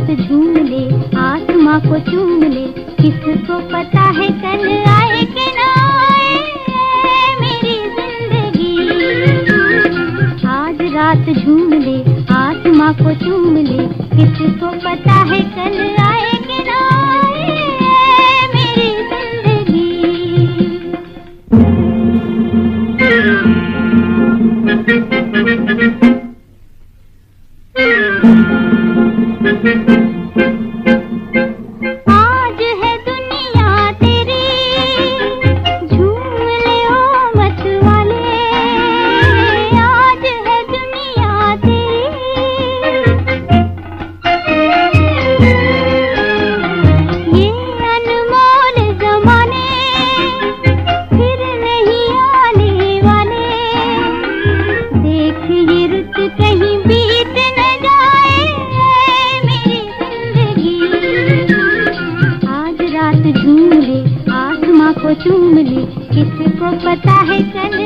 सांस झूम ले, आत्मा को चूम ले। किसको पता है कल आए के ना आए मेरी ज़िंदगी। आज रात झूम ले, आत्मा को चूम ले। किसको पता है कल चुम ले किसको पता है कल